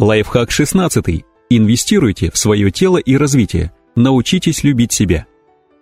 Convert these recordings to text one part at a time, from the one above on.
Лайфхак 16. Инвестируйте в свое тело и развитие. Научитесь любить себя.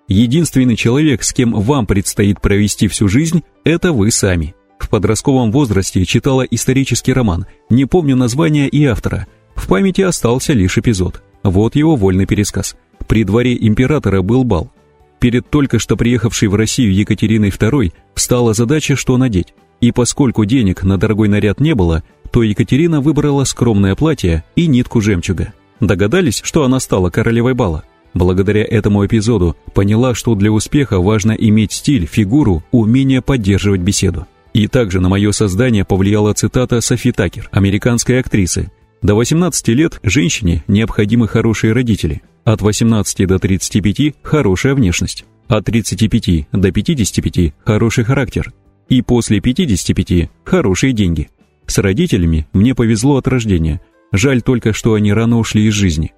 Единственный человек, с кем вам предстоит провести всю жизнь, это вы сами. В подростковом возрасте читала исторический роман, не помню названия и автора. В памяти остался лишь эпизод. Вот его вольный пересказ. При дворе императора был бал. Перед только что приехавшей в Россию Екатериной II встала задача, что надеть. И поскольку денег на дорогой наряд не было, то Екатерина выбрала скромное платье и нитку жемчуга. Догадались, что она стала королевой бала? Благодаря этому эпизоду поняла, что для успеха важно иметь стиль, фигуру, умение поддерживать беседу. И также на мое создание повлияла цитата Софи Такер, американской актрисы. До 18 лет женщине необходимы хорошие родители, от 18 до 35 – хорошая внешность, от 35 до 55 – хороший характер, и после 55 – хорошие деньги. С родителями мне повезло от рождения, жаль только, что они рано ушли из жизни.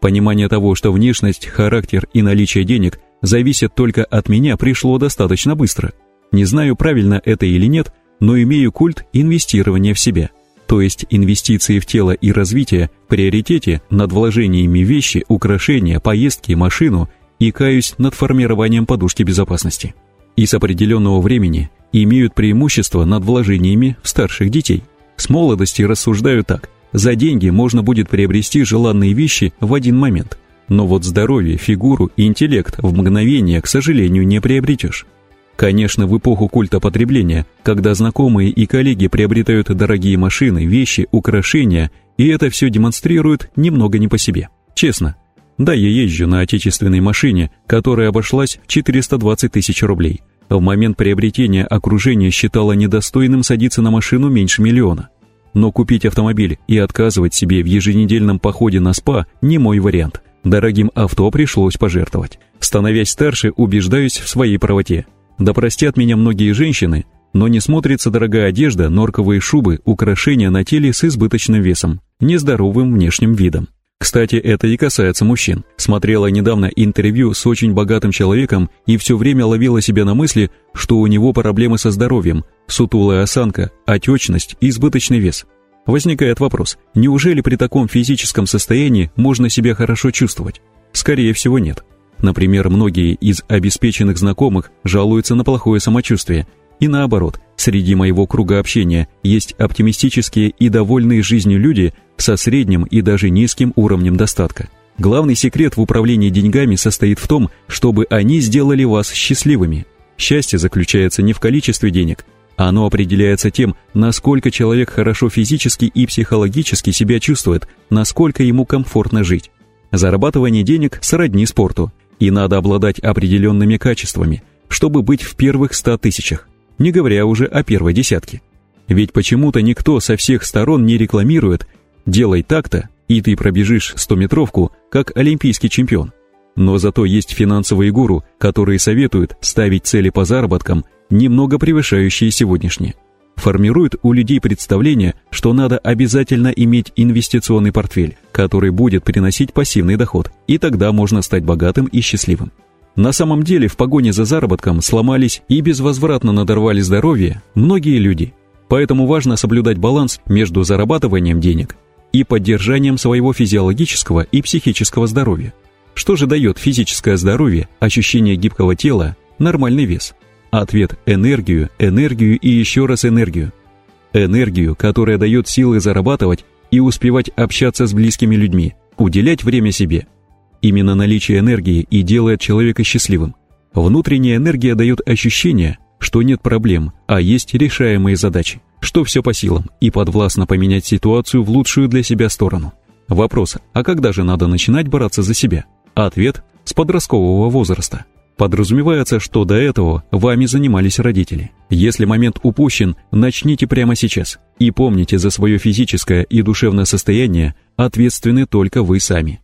Понимание того, что внешность, характер и наличие денег зависят только от меня, пришло достаточно быстро – не знаю, правильно это или нет, но имею культ инвестирования в себя. То есть инвестиции в тело и развитие в приоритете над вложениями вещи, украшения, поездки, машину и каюсь над формированием подушки безопасности. И с определенного времени имеют преимущество над вложениями в старших детей. С молодости рассуждаю так. За деньги можно будет приобрести желанные вещи в один момент. Но вот здоровье, фигуру и интеллект в мгновение, к сожалению, не приобретешь. Конечно, в эпоху культа потребления, когда знакомые и коллеги приобретают дорогие машины, вещи, украшения, и это все демонстрируют немного не по себе. Честно. Да, я езжу на отечественной машине, которая обошлась в 420 тысяч рублей. В момент приобретения окружение считало недостойным садиться на машину меньше миллиона. Но купить автомобиль и отказывать себе в еженедельном походе на СПА не мой вариант. Дорогим авто пришлось пожертвовать. Становясь старше, убеждаюсь в своей правоте. Да простят меня многие женщины, но не смотрится дорогая одежда, норковые шубы, украшения на теле с избыточным весом, нездоровым внешним видом. Кстати, это и касается мужчин. Смотрела недавно интервью с очень богатым человеком и все время ловила себя на мысли, что у него проблемы со здоровьем, сутулая осанка, отечность избыточный вес. Возникает вопрос, неужели при таком физическом состоянии можно себя хорошо чувствовать? Скорее всего нет. Например, многие из обеспеченных знакомых жалуются на плохое самочувствие. И наоборот, среди моего круга общения есть оптимистические и довольные жизнью люди со средним и даже низким уровнем достатка. Главный секрет в управлении деньгами состоит в том, чтобы они сделали вас счастливыми. Счастье заключается не в количестве денег, оно определяется тем, насколько человек хорошо физически и психологически себя чувствует, насколько ему комфортно жить. Зарабатывание денег сродни спорту – и надо обладать определенными качествами, чтобы быть в первых ста тысячах, не говоря уже о первой десятке. Ведь почему-то никто со всех сторон не рекламирует «делай так-то, и ты пробежишь стометровку, как олимпийский чемпион». Но зато есть финансовые гуру, которые советуют ставить цели по заработкам, немного превышающие сегодняшние формирует у людей представление, что надо обязательно иметь инвестиционный портфель, который будет приносить пассивный доход, и тогда можно стать богатым и счастливым. На самом деле в погоне за заработком сломались и безвозвратно надорвали здоровье многие люди. Поэтому важно соблюдать баланс между зарабатыванием денег и поддержанием своего физиологического и психического здоровья. Что же дает физическое здоровье, ощущение гибкого тела, нормальный вес – Ответ – энергию, энергию и еще раз энергию. Энергию, которая дает силы зарабатывать и успевать общаться с близкими людьми, уделять время себе. Именно наличие энергии и делает человека счастливым. Внутренняя энергия дает ощущение, что нет проблем, а есть решаемые задачи, что все по силам и подвластно поменять ситуацию в лучшую для себя сторону. Вопрос, а когда же надо начинать бороться за себя? Ответ – с подросткового возраста. Подразумевается, что до этого вами занимались родители. Если момент упущен, начните прямо сейчас. И помните, за свое физическое и душевное состояние ответственны только вы сами.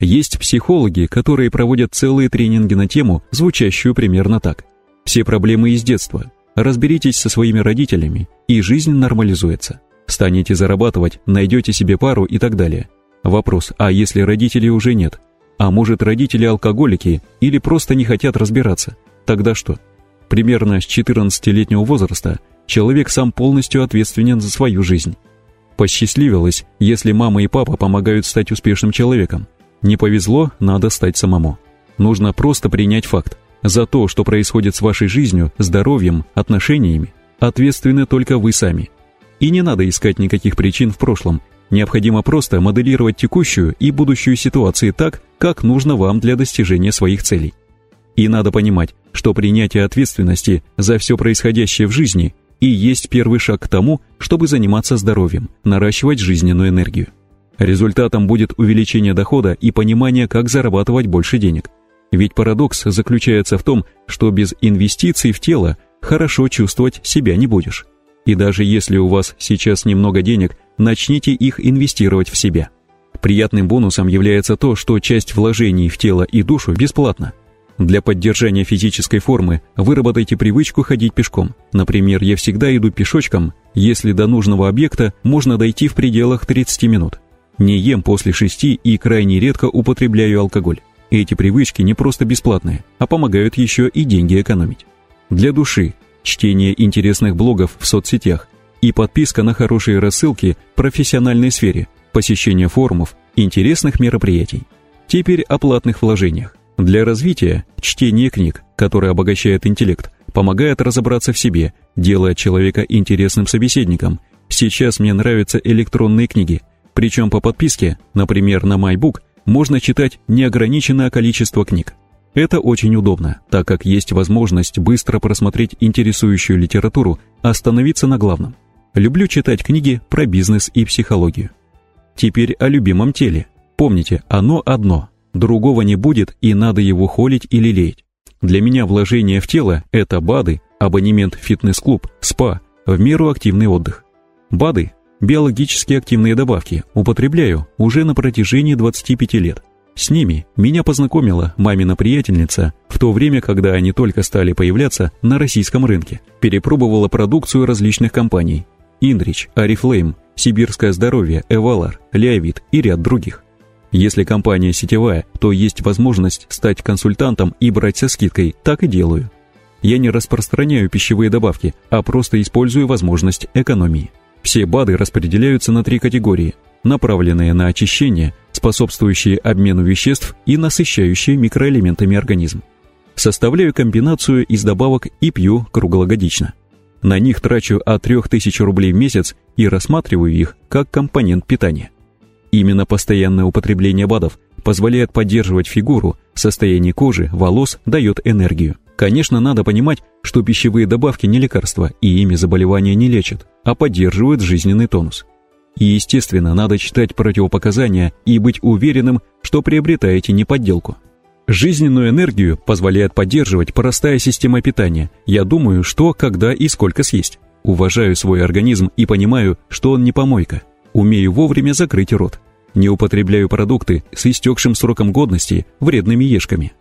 Есть психологи, которые проводят целые тренинги на тему, звучащую примерно так. Все проблемы из детства. Разберитесь со своими родителями, и жизнь нормализуется. Станете зарабатывать, найдете себе пару и так далее. Вопрос, а если родителей уже нет? А может, родители алкоголики или просто не хотят разбираться? Тогда что? Примерно с 14-летнего возраста человек сам полностью ответственен за свою жизнь. Посчастливилось, если мама и папа помогают стать успешным человеком. Не повезло, надо стать самому. Нужно просто принять факт. За то, что происходит с вашей жизнью, здоровьем, отношениями, ответственны только вы сами. И не надо искать никаких причин в прошлом. Необходимо просто моделировать текущую и будущую ситуации так, как нужно вам для достижения своих целей. И надо понимать, что принятие ответственности за все происходящее в жизни и есть первый шаг к тому, чтобы заниматься здоровьем, наращивать жизненную энергию. Результатом будет увеличение дохода и понимание, как зарабатывать больше денег. Ведь парадокс заключается в том, что без инвестиций в тело хорошо чувствовать себя не будешь. И даже если у вас сейчас немного денег, начните их инвестировать в себя. Приятным бонусом является то, что часть вложений в тело и душу бесплатна. Для поддержания физической формы выработайте привычку ходить пешком. Например, я всегда иду пешочком, если до нужного объекта можно дойти в пределах 30 минут. Не ем после 6 и крайне редко употребляю алкоголь. Эти привычки не просто бесплатные, а помогают еще и деньги экономить. Для души чтение интересных блогов в соцсетях и подписка на хорошие рассылки в профессиональной сфере, посещение форумов, интересных мероприятий. Теперь о платных вложениях. Для развития чтение книг, которое обогащает интеллект, помогает разобраться в себе, делая человека интересным собеседником. Сейчас мне нравятся электронные книги, причем по подписке, например, на MyBook, можно читать неограниченное количество книг. Это очень удобно, так как есть возможность быстро просмотреть интересующую литературу, остановиться на главном. Люблю читать книги про бизнес и психологию. Теперь о любимом теле. Помните, оно одно, Другого не будет и надо его холить или лелеять. Для меня вложение в тело – это БАДы, абонемент в фитнес-клуб, СПА, в меру активный отдых. БАДы – биологически активные добавки, употребляю уже на протяжении 25 лет. С ними меня познакомила мамина приятельница в то время, когда они только стали появляться на российском рынке. Перепробовала продукцию различных компаний – Индрич, Арифлейм, Сибирское здоровье, Эвалар, Леовит и ряд других. Если компания сетевая, то есть возможность стать консультантом и брать со скидкой, так и делаю. Я не распространяю пищевые добавки, а просто использую возможность экономии. Все БАДы распределяются на три категории, направленные на очищение, способствующие обмену веществ и насыщающие микроэлементами организм. Составляю комбинацию из добавок и пью круглогодично. На них трачу от 3000 рублей в месяц и рассматриваю их как компонент питания. Именно постоянное употребление БАДов позволяет поддерживать фигуру, состояние кожи, волос, дает энергию. Конечно, надо понимать, что пищевые добавки не лекарства и ими заболевания не лечат, а поддерживают жизненный тонус. И, естественно, надо читать противопоказания и быть уверенным, что приобретаете не подделку. Жизненную энергию позволяет поддерживать простая система питания. Я думаю, что, когда и сколько съесть. Уважаю свой организм и понимаю, что он не помойка. Умею вовремя закрыть рот. Не употребляю продукты с истекшим сроком годности вредными ешками.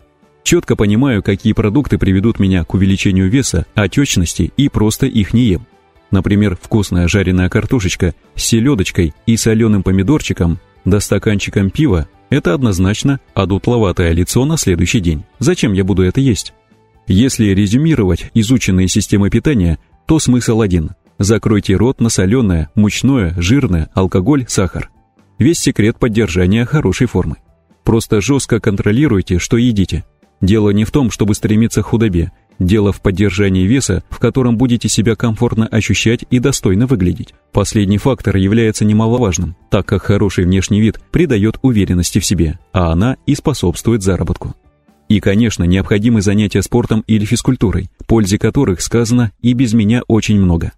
Четко понимаю, какие продукты приведут меня к увеличению веса, отечности и просто их не ем. Например, вкусная жареная картошечка с селедочкой и соленым помидорчиком да стаканчиком пива – это однозначно одутловатое лицо на следующий день. Зачем я буду это есть? Если резюмировать изученные системы питания, то смысл один Закройте рот на соленое, мучное, жирное, алкоголь, сахар. Весь секрет поддержания хорошей формы. Просто жестко контролируйте, что едите. Дело не в том, чтобы стремиться к худобе. Дело в поддержании веса, в котором будете себя комфортно ощущать и достойно выглядеть. Последний фактор является немаловажным, так как хороший внешний вид придает уверенности в себе, а она и способствует заработку. И, конечно, необходимы занятия спортом или физкультурой, пользе которых сказано и без меня очень много.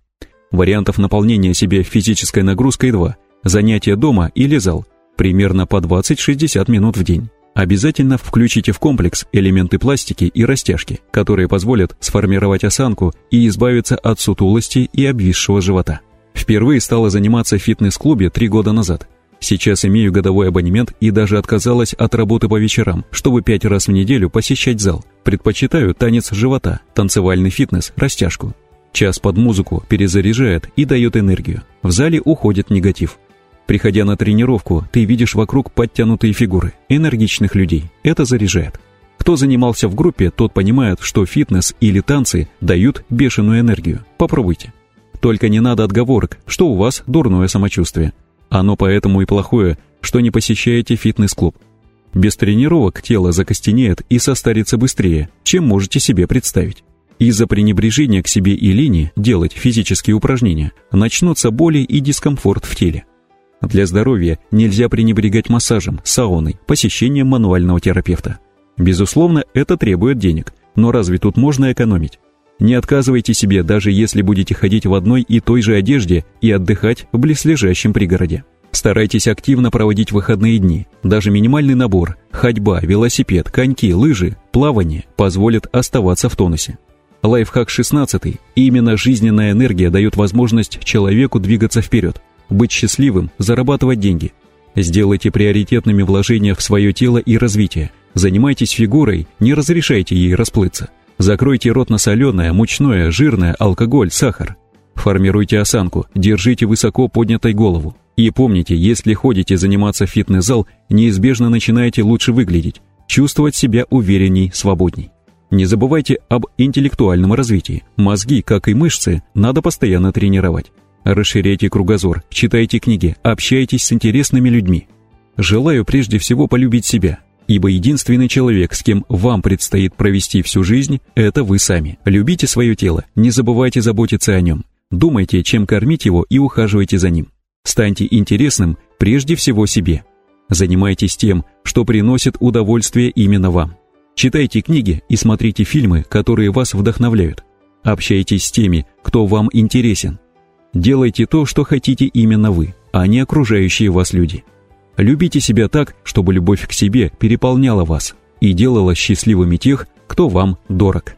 Вариантов наполнения себя физической нагрузкой два. Занятия дома или зал. Примерно по 20-60 минут в день. Обязательно включите в комплекс элементы пластики и растяжки, которые позволят сформировать осанку и избавиться от сутулости и обвисшего живота. Впервые стала заниматься в фитнес-клубе три года назад. Сейчас имею годовой абонемент и даже отказалась от работы по вечерам, чтобы пять раз в неделю посещать зал. Предпочитаю танец живота, танцевальный фитнес, растяжку. Час под музыку перезаряжает и дает энергию. В зале уходит негатив. Приходя на тренировку, ты видишь вокруг подтянутые фигуры, энергичных людей. Это заряжает. Кто занимался в группе, тот понимает, что фитнес или танцы дают бешеную энергию. Попробуйте. Только не надо отговорок, что у вас дурное самочувствие. Оно поэтому и плохое, что не посещаете фитнес-клуб. Без тренировок тело закостенеет и состарится быстрее, чем можете себе представить. Из-за пренебрежения к себе и лени делать физические упражнения начнутся боли и дискомфорт в теле. Для здоровья нельзя пренебрегать массажем, сауной, посещением мануального терапевта. Безусловно, это требует денег, но разве тут можно экономить? Не отказывайте себе, даже если будете ходить в одной и той же одежде и отдыхать в близлежащем пригороде. Старайтесь активно проводить выходные дни. Даже минимальный набор – ходьба, велосипед, коньки, лыжи, плавание – позволят оставаться в тонусе. Лайфхак 16. Именно жизненная энергия дает возможность человеку двигаться вперед, быть счастливым, зарабатывать деньги. Сделайте приоритетными вложения в свое тело и развитие. Занимайтесь фигурой, не разрешайте ей расплыться. Закройте рот на соленое, мучное, жирное, алкоголь, сахар. Формируйте осанку, держите высоко поднятой голову. И помните, если ходите заниматься в фитнес-зал, неизбежно начинаете лучше выглядеть, чувствовать себя уверенней, свободней. Не забывайте об интеллектуальном развитии. Мозги, как и мышцы, надо постоянно тренировать. Расширяйте кругозор, читайте книги, общайтесь с интересными людьми. Желаю прежде всего полюбить себя, ибо единственный человек, с кем вам предстоит провести всю жизнь, это вы сами. Любите свое тело, не забывайте заботиться о нем. Думайте, чем кормить его и ухаживайте за ним. Станьте интересным прежде всего себе. Занимайтесь тем, что приносит удовольствие именно вам. Читайте книги и смотрите фильмы, которые вас вдохновляют. Общайтесь с теми, кто вам интересен. Делайте то, что хотите именно вы, а не окружающие вас люди. Любите себя так, чтобы любовь к себе переполняла вас и делала счастливыми тех, кто вам дорог.